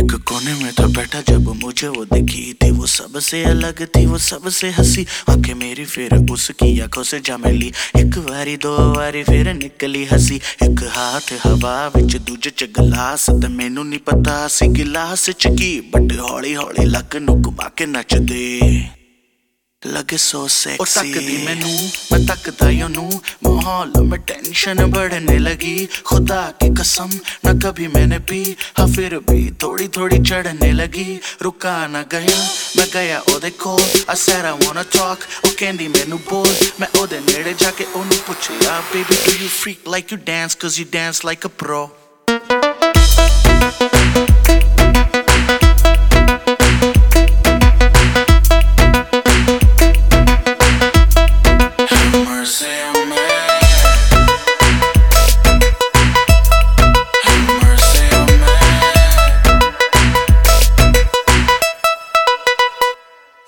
एक कोने में था बैठा जब मुझे वो दिखी थी वो सबसे अलग थी वो सबसे हंसी आंखें मेरी फिर उसकी आंखों से जा मिली एक वारी दो वारी फिर निकली हंसी एक हाथ हवा ਵਿੱਚ ਦੂਜੇ ਚ ਗਲਾਸ ਤੇ ਮੈਨੂੰ ਨਹੀਂ ਪਤਾ ਸੀ ਗਿਲਾਸ ਚ ਕੀ ਬਟ ਹੌਲੀ ਹੌਲੀ ਲੱਕ ਨੂੰ ਘੁਮਾ ਕੇ ਨੱਚਦੇ ਲੱਗੇ ਸੋ ਸੈਕਸੀ। ਉਹ ਤੱਕਦੀ ਮੈਨੂੰ ਮੈਂ ਤੱਕਦਾ ਉਹਨੂੰ। ਮਾਹੌਲ ਮੈਂ ਟੈਨਸ਼ਨ ਬੜਨੇ ਲਗੀ। ਖੁਦਾ ਕੀ ਕਸਮ ਨਾ ਕਭੀ ਮੈਨੇ ਪੀ। ਹਾਂ ਫਿਰ ਵੀ ਥੋੜੀ ਥੋੜੀ ਚੜਨੇ ਲਗੀ। ਰੁਕਾ ਨਾ ਗਿਆ ਮੈਂ ਗਿਆ ਉਹਦੇ ਕੋਲ। ਆ said I want to talk ਉਹ ਕਹਿੰਦੀ ਮੈਨੂੰ ਬੋਲ। ਮੈਂ ਉਹਦੇ ਨੇੜੇ ਜਾ ਕੇ ਉਹਨੂੰ ਪੁੱਛਿਆ baby do you freak like you dance cause you dance like a pro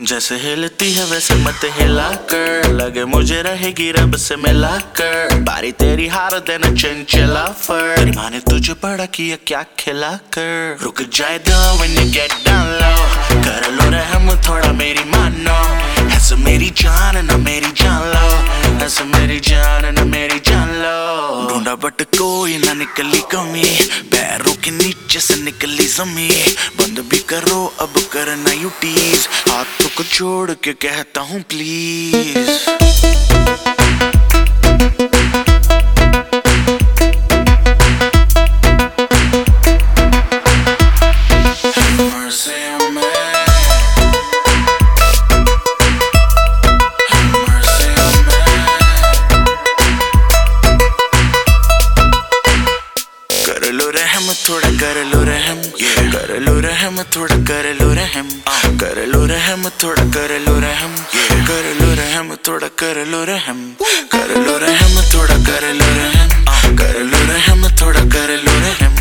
जैसे हिलती है वैसे मत हिला कर। लगे मुझे रहेगी रब से मिला कर। बारी तेरी हार देना चंचला फर। तेरी माँ ने तुझे बड़ा किया क्या खिला कर। रुक जाए दो कोई ना निकली कमी। पैरों के नीचे से निकली जमी। बंद भी करो, अब करना यू टीज हाथों को छोड़ के कहता हूँ प्लीज़ लो रहम थोड़ा कर लो रहम कर लो रहम थोड़ा कर लो रहम कर लो रहम थोड़ा कर लो रहम कर लो रहम थोड़ा कर लो रहम कर लो रहम थोड़ा कर लो रहम कर लो रहम थोड़ा कर लो रहम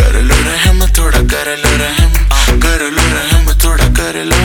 कर लो रहम थोड़ा कर लो रहम कर लो रहम थोड़ा कर लो